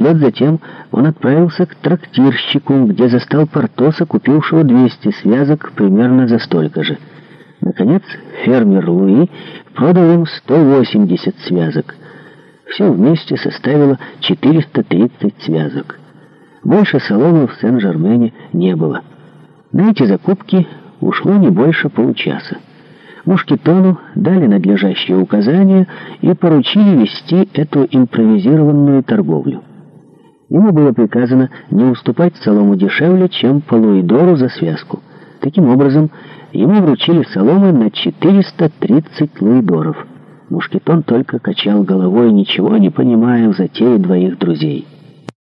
Вслед затем он отправился к трактирщику, где застал Портоса, купившего 200 связок примерно за столько же. Наконец, фермер Луи продал им 180 связок. Все вместе составило 430 связок. Больше соломы в Сен-Жермене не было. На эти закупки ушло не больше получаса. Мушкетону дали надлежащие указания и поручили вести эту импровизированную торговлю. Ему было приказано не уступать солому дешевле, чем полуидору за связку. Таким образом, ему вручили соломы на 430 луидоров. Мушкетон только качал головой, ничего не понимая в затее двоих друзей.